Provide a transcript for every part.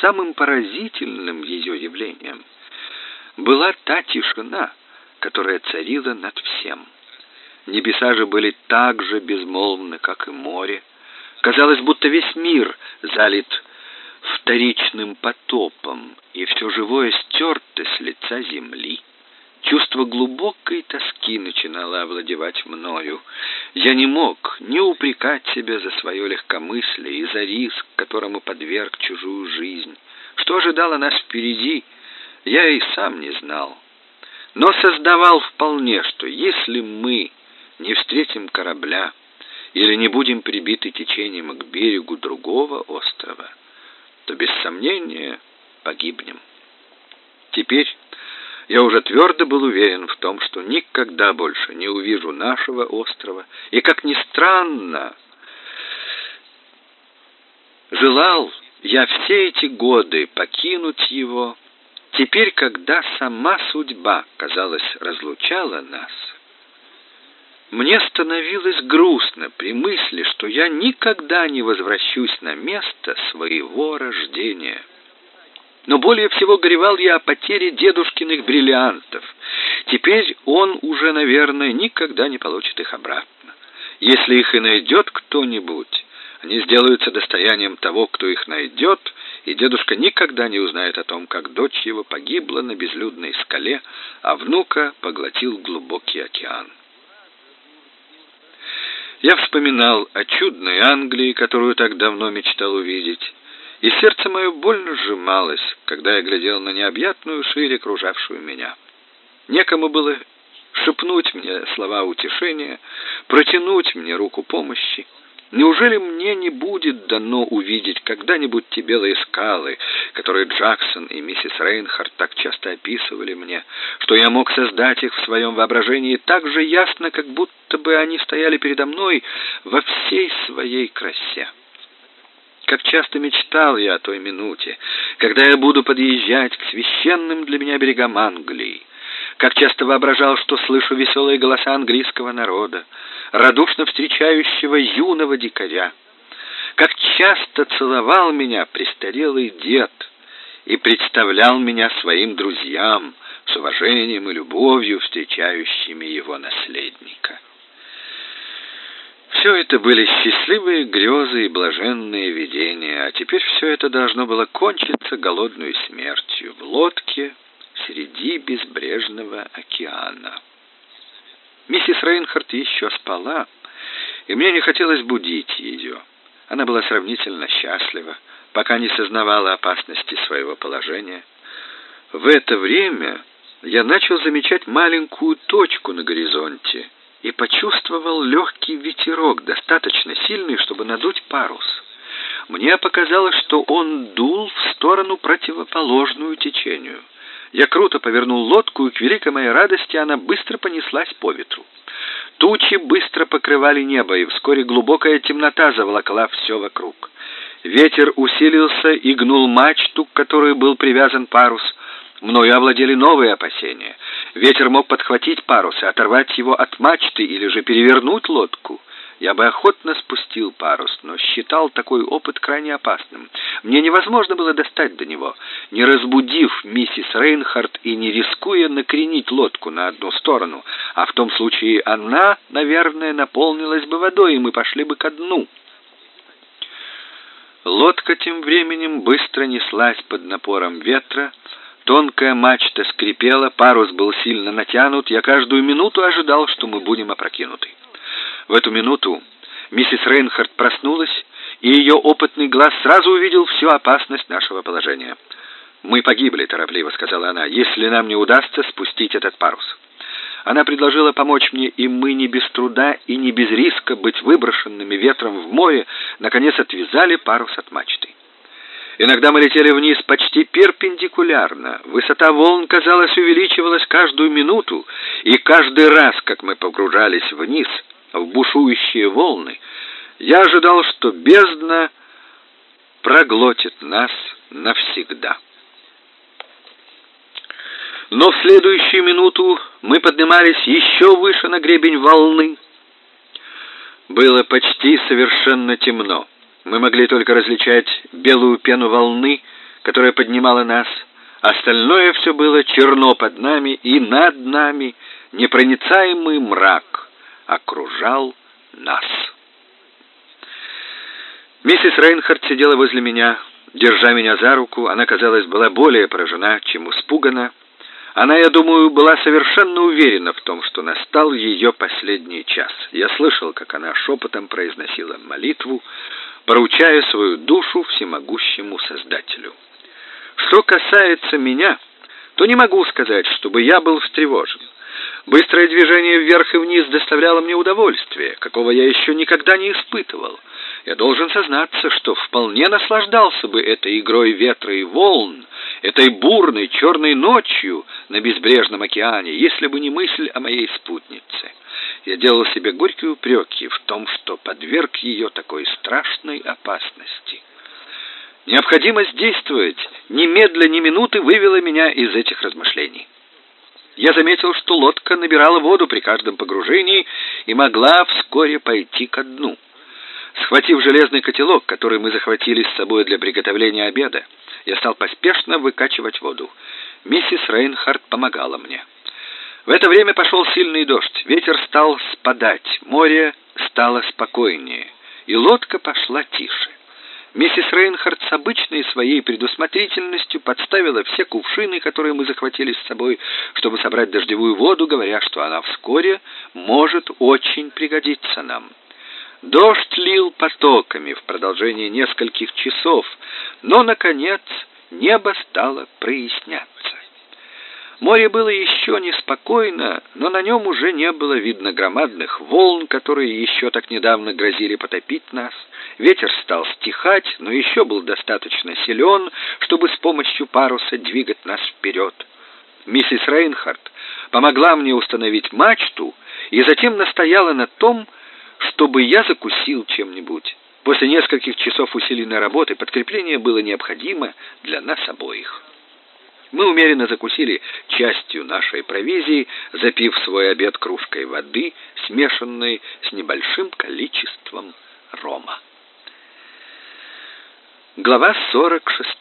самым поразительным ее явлением была та тишина, которая царила над всем. Небеса же были так же безмолвны, как и море. Казалось, будто весь мир залит вторичным потопом, и все живое стерто с лица земли. Чувство глубокой тоски начинало овладевать мною. Я не мог не упрекать себя за свое легкомыслие и за риск, которому подверг чужую жизнь. Что ожидало нас впереди, я и сам не знал. Но создавал вполне, что если мы не встретим корабля или не будем прибиты течением к берегу другого острова, то без сомнения погибнем. Теперь я уже твердо был уверен в том, что никогда больше не увижу нашего острова, и, как ни странно, желал я все эти годы покинуть его, теперь, когда сама судьба, казалось, разлучала нас, мне становилось грустно при мысли, что я никогда не возвращусь на место своего рождения. Но более всего горевал я о потере дедушкиных бриллиантов. Теперь он уже, наверное, никогда не получит их обратно. Если их и найдет кто-нибудь, они сделаются достоянием того, кто их найдет, и дедушка никогда не узнает о том, как дочь его погибла на безлюдной скале, а внука поглотил глубокий океан. Я вспоминал о чудной Англии, которую так давно мечтал увидеть, и сердце мое больно сжималось, когда я глядел на необъятную ширь, окружавшую меня. Некому было шепнуть мне слова утешения, протянуть мне руку помощи. Неужели мне не будет дано увидеть когда-нибудь те белые скалы, которые Джексон и миссис Рейнхард так часто описывали мне, что я мог создать их в своем воображении так же ясно, как будто бы они стояли передо мной во всей своей красе? Как часто мечтал я о той минуте, когда я буду подъезжать к священным для меня берегам Англии. Как часто воображал, что слышу веселые голоса английского народа, радушно встречающего юного дикаря. Как часто целовал меня престарелый дед и представлял меня своим друзьям, с уважением и любовью встречающими его наследника. Все это были счастливые грезы и блаженные видения, а теперь все это должно было кончиться голодной смертью в лодке среди безбрежного океана. Миссис Рейнхард еще спала, и мне не хотелось будить ее. Она была сравнительно счастлива, пока не сознавала опасности своего положения. В это время я начал замечать маленькую точку на горизонте — и почувствовал легкий ветерок, достаточно сильный, чтобы надуть парус. Мне показалось, что он дул в сторону противоположную течению. Я круто повернул лодку, и к великой моей радости она быстро понеслась по ветру. Тучи быстро покрывали небо, и вскоре глубокая темнота заволокла все вокруг. Ветер усилился и гнул мачту, к которой был привязан парус. Мною овладели новые опасения. Ветер мог подхватить парус и оторвать его от мачты или же перевернуть лодку. Я бы охотно спустил парус, но считал такой опыт крайне опасным. Мне невозможно было достать до него, не разбудив миссис Рейнхард и не рискуя накренить лодку на одну сторону, а в том случае она, наверное, наполнилась бы водой, и мы пошли бы ко дну. Лодка тем временем быстро неслась под напором ветра, Тонкая мачта скрипела, парус был сильно натянут. Я каждую минуту ожидал, что мы будем опрокинуты. В эту минуту миссис Рейнхард проснулась, и ее опытный глаз сразу увидел всю опасность нашего положения. «Мы погибли», — торопливо сказала она, — «если нам не удастся спустить этот парус». Она предложила помочь мне, и мы не без труда и не без риска быть выброшенными ветром в море, наконец отвязали парус от мачты. Иногда мы летели вниз почти перпендикулярно. Высота волн, казалось, увеличивалась каждую минуту, и каждый раз, как мы погружались вниз, в бушующие волны, я ожидал, что бездна проглотит нас навсегда. Но в следующую минуту мы поднимались еще выше на гребень волны. Было почти совершенно темно. Мы могли только различать белую пену волны, которая поднимала нас, остальное все было черно под нами и над нами, непроницаемый мрак окружал нас. Миссис Рейнхард сидела возле меня, держа меня за руку. Она, казалось, была более поражена, чем испугана. Она, я думаю, была совершенно уверена в том, что настал ее последний час. Я слышал, как она шепотом произносила молитву, поручая свою душу всемогущему Создателю. Что касается меня, то не могу сказать, чтобы я был встревожен. Быстрое движение вверх и вниз доставляло мне удовольствие, какого я еще никогда не испытывал. Я должен сознаться, что вполне наслаждался бы этой игрой ветра и волн, этой бурной черной ночью на безбрежном океане, если бы не мысль о моей спутнице. Я делал себе горькие упреки в том, что подверг ее такой страшной опасности. Необходимость действовать немедля ни минуты вывела меня из этих размышлений. Я заметил, что лодка набирала воду при каждом погружении и могла вскоре пойти ко дну. Схватив железный котелок, который мы захватили с собой для приготовления обеда, я стал поспешно выкачивать воду. Миссис Рейнхард помогала мне. В это время пошел сильный дождь. Ветер стал спадать, море стало спокойнее, и лодка пошла тише. Миссис Рейнхард с обычной своей предусмотрительностью подставила все кувшины, которые мы захватили с собой, чтобы собрать дождевую воду, говоря, что она вскоре может очень пригодиться нам. Дождь лил потоками в продолжении нескольких часов, но, наконец, небо стало проясняться. Море было еще неспокойно, но на нем уже не было видно громадных волн, которые еще так недавно грозили потопить нас. Ветер стал стихать, но еще был достаточно силен, чтобы с помощью паруса двигать нас вперед. Миссис Рейнхард помогла мне установить мачту и затем настояла на том, чтобы я закусил чем-нибудь. После нескольких часов усиленной работы подкрепление было необходимо для нас обоих. Мы умеренно закусили частью нашей провизии, запив свой обед кружкой воды, смешанной с небольшим количеством рома. Глава 46.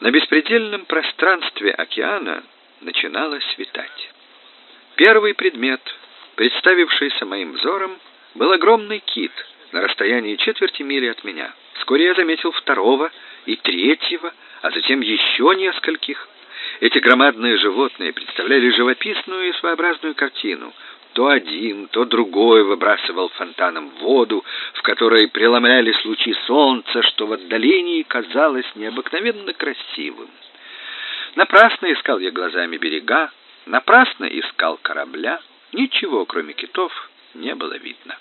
На беспредельном пространстве океана начинало светать. Первый предмет, представившийся моим взором, был огромный кит на расстоянии четверти мили от меня. Вскоре я заметил второго и третьего, а затем еще нескольких. Эти громадные животные представляли живописную и своеобразную картину. То один, то другой выбрасывал фонтаном воду, в которой преломлялись лучи солнца, что в отдалении казалось необыкновенно красивым. Напрасно искал я глазами берега, напрасно искал корабля, ничего, кроме китов, не было видно.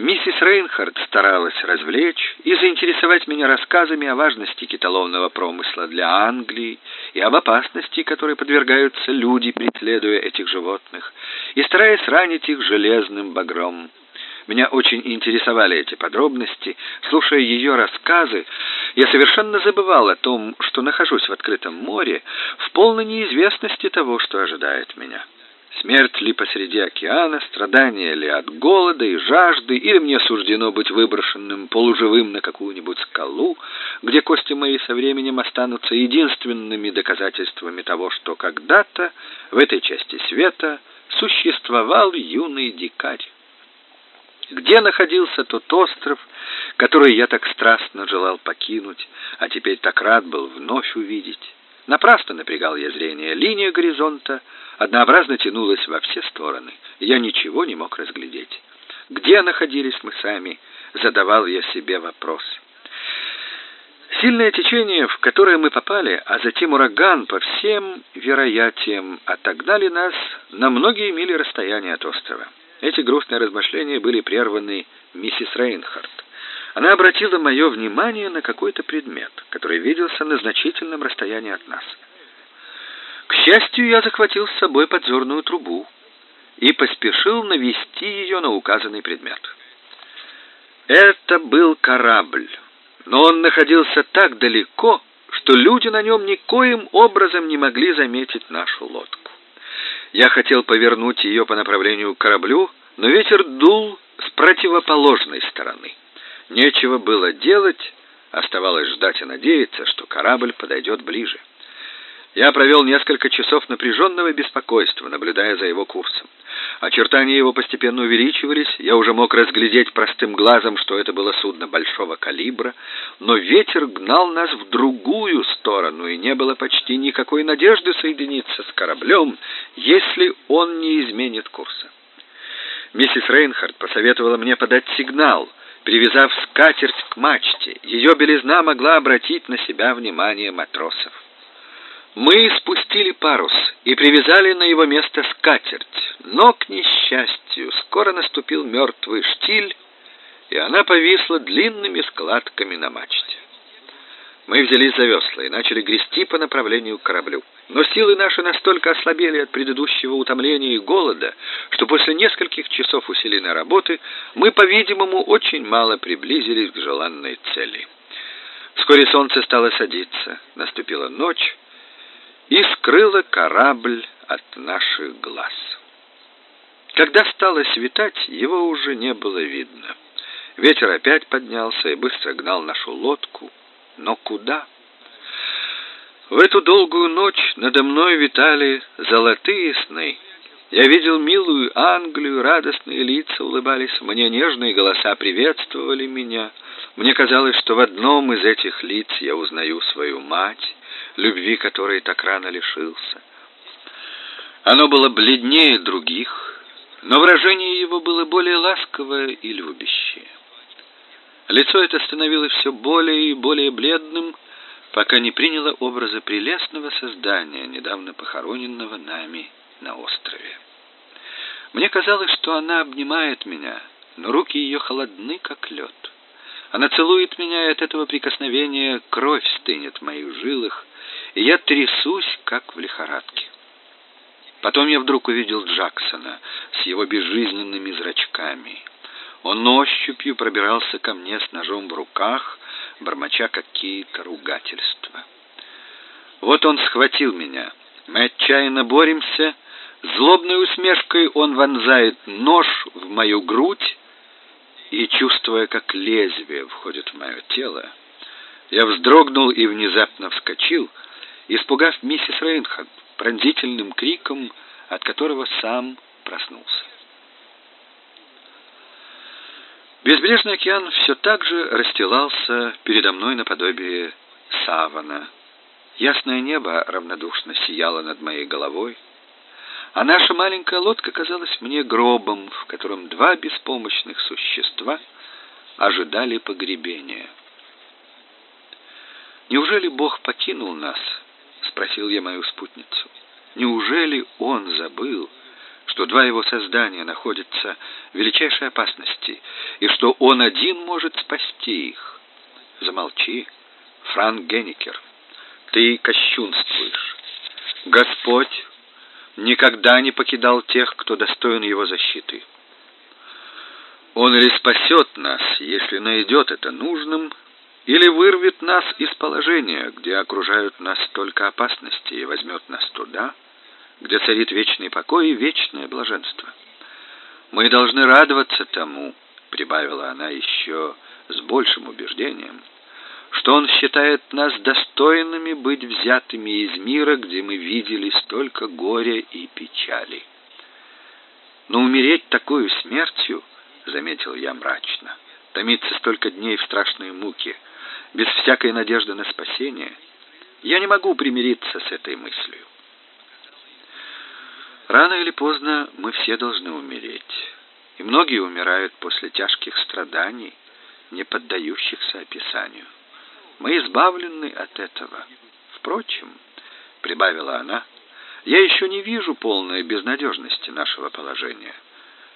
Миссис Рейнхард старалась развлечь и заинтересовать меня рассказами о важности китоловного промысла для Англии и об опасности, которой подвергаются люди, преследуя этих животных, и стараясь ранить их железным багром. Меня очень интересовали эти подробности. Слушая ее рассказы, я совершенно забывал о том, что нахожусь в открытом море, в полной неизвестности того, что ожидает меня. Смерть ли посреди океана, страдания ли от голода и жажды, или мне суждено быть выброшенным полуживым на какую-нибудь скалу, где кости мои со временем останутся единственными доказательствами того, что когда-то в этой части света существовал юный дикарь. Где находился тот остров, который я так страстно желал покинуть, а теперь так рад был вновь увидеть? Напрасно напрягал я зрение. Линия горизонта однообразно тянулась во все стороны. Я ничего не мог разглядеть. Где находились мы сами, задавал я себе вопрос. Сильное течение, в которое мы попали, а затем ураган по всем вероятиям отогнали нас на многие мили расстояния от острова. Эти грустные размышления были прерваны миссис Рейнхард. Она обратила мое внимание на какой-то предмет, который виделся на значительном расстоянии от нас. К счастью, я захватил с собой подзорную трубу и поспешил навести ее на указанный предмет. Это был корабль, но он находился так далеко, что люди на нем никоим образом не могли заметить нашу лодку. Я хотел повернуть ее по направлению к кораблю, но ветер дул с противоположной стороны. Нечего было делать, Оставалось ждать и надеяться, что корабль подойдет ближе. Я провел несколько часов напряженного беспокойства, наблюдая за его курсом. Очертания его постепенно увеличивались, я уже мог разглядеть простым глазом, что это было судно большого калибра, но ветер гнал нас в другую сторону, и не было почти никакой надежды соединиться с кораблем, если он не изменит курса. Миссис Рейнхард посоветовала мне подать сигнал, привязав скатерть к мачте. Ее белизна могла обратить на себя внимание матросов. Мы спустили парус и привязали на его место скатерть, но, к несчастью, скоро наступил мертвый штиль, и она повисла длинными складками на мачте. Мы взялись за весла и начали грести по направлению к кораблю. Но силы наши настолько ослабели от предыдущего утомления и голода, что после нескольких часов усиленной работы мы, по-видимому, очень мало приблизились к желанной цели. Вскоре солнце стало садиться, наступила ночь, и скрыла корабль от наших глаз. Когда стало светать, его уже не было видно. Ветер опять поднялся и быстро гнал нашу лодку, но куда? В эту долгую ночь надо мной витали золотые сны. Я видел милую Англию, радостные лица улыбались мне, нежные голоса приветствовали меня. Мне казалось, что в одном из этих лиц я узнаю свою мать, любви которой так рано лишился. Оно было бледнее других, но выражение его было более ласковое и любящее. Лицо это становилось все более и более бледным, пока не приняло образа прелестного создания, недавно похороненного нами на острове. Мне казалось, что она обнимает меня, но руки ее холодны, как лед. Она целует меня, и от этого прикосновения кровь стынет в моих жилах, и я трясусь, как в лихорадке. Потом я вдруг увидел Джексона с его безжизненными зрачками. Он ощупью пробирался ко мне с ножом в руках, бормоча какие-то ругательства. Вот он схватил меня. Мы отчаянно боремся. Злобной усмешкой он вонзает нож в мою грудь, и, чувствуя, как лезвие входит в мое тело, я вздрогнул и внезапно вскочил, испугав миссис Рейнхард пронзительным криком, от которого сам проснулся. Безбрежный океан все так же расстилался передо мной наподобие савана. Ясное небо равнодушно сияло над моей головой, а наша маленькая лодка казалась мне гробом, в котором два беспомощных существа ожидали погребения. Неужели Бог покинул нас? спросил я мою спутницу. Неужели он забыл, что два его создания находятся в величайшей опасности и что он один может спасти их? Замолчи, Франк Генникер. Ты кощунствуешь. Господь никогда не покидал тех, кто достоин его защиты. Он или спасет нас, если найдет это нужным, или вырвет нас из положения, где окружают нас только опасности, и возьмет нас туда, где царит вечный покой и вечное блаженство. Мы должны радоваться тому, прибавила она еще с большим убеждением, что он считает нас достойными быть взятыми из мира, где мы видели столько горя и печали. Но умереть такой смертью, заметил я мрачно, томиться столько дней в страшной муке, без всякой надежды на спасение, я не могу примириться с этой мыслью. Рано или поздно мы все должны умереть, и многие умирают после тяжких страданий, не поддающихся описанию. Мы избавлены от этого. Впрочем, прибавила она, я еще не вижу полной безнадежности нашего положения.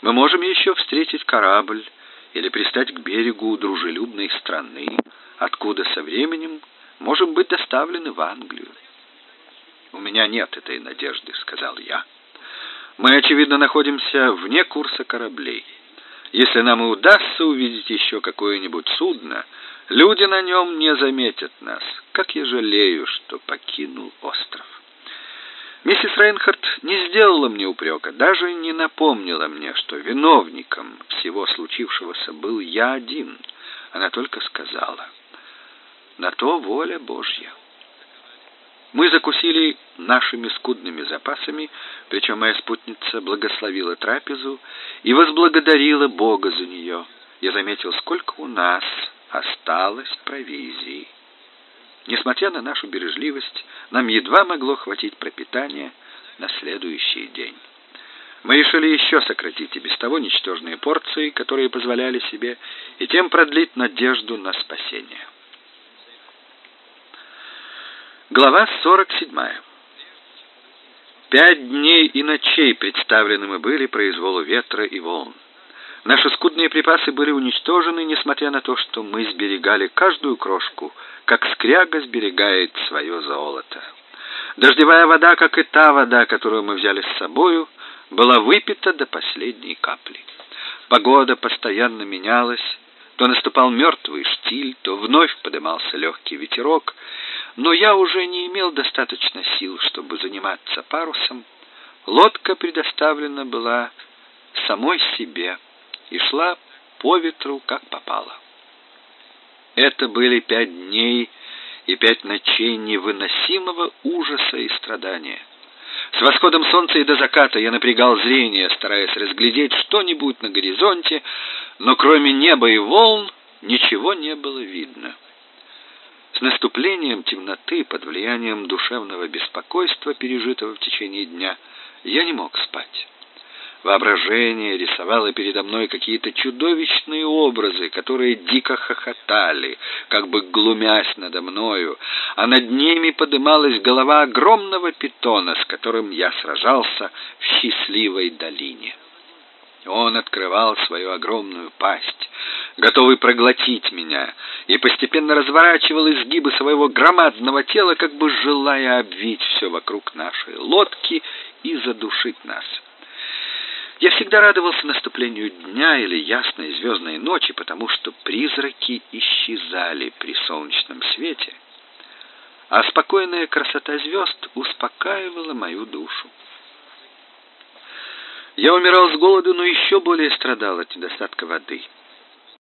Мы можем еще встретить корабль или пристать к берегу дружелюбной страны, откуда со временем можем быть доставлены в Англию. У меня нет этой надежды, сказал я. Мы очевидно находимся вне курса кораблей. Если нам и удастся увидеть еще какое-нибудь судно, люди на нем не заметят нас. Как я жалею, что покинул остров. Миссис Рейнхард не сделала мне упрека, даже не напомнила мне, что виновником всего случившегося был я один. Она только сказала: на то воля Божья. Мы закусили нашими скудными запасами, причем моя спутница благословила трапезу и возблагодарила Бога за нее. Я заметил, сколько у нас осталось провизии. Несмотря на нашу бережливость, нам едва могло хватить пропитания на следующий день. Мы решили еще сократить и без того ничтожные порции, которые позволяли себе, и тем продлить надежду на спасение. Глава 47. Пять дней и ночей представлены мы были произволу ветра и волн. Наши скудные припасы были уничтожены, несмотря на то, что мы сберегали каждую крошку, как скряга сберегает свое золото. Дождевая вода, как и та вода, которую мы взяли с собою, была выпита до последней капли. Погода постоянно менялась, то наступал мертвый штиль, то вновь подымался легкий ветерок, но я уже не имел достаточно сил, чтобы заниматься парусом. Лодка предоставлена была самой себе и шла по ветру, как попало. Это были пять дней и пять ночей невыносимого ужаса и страдания. С восходом солнца и до заката я напрягал зрение, стараясь разглядеть что-нибудь на горизонте, но кроме неба и волн ничего не было видно. С наступлением темноты, под влиянием душевного беспокойства, пережитого в течение дня, я не мог спать. Воображение рисовало передо мной какие-то чудовищные образы, которые дико хохотали, как бы глумясь надо мною, а над ними подымалась голова огромного питона, с которым я сражался в счастливой долине. Он открывал свою огромную пасть, готовый проглотить меня, и постепенно разворачивал изгибы своего громадного тела, как бы желая обвить все вокруг нашей лодки и задушить нас. Я всегда радовался наступлению дня или ясной звездной ночи, потому что призраки исчезали при солнечном свете, а спокойная красота звезд успокаивала мою душу. Я умирал с голоду, но еще более страдал от недостатка воды —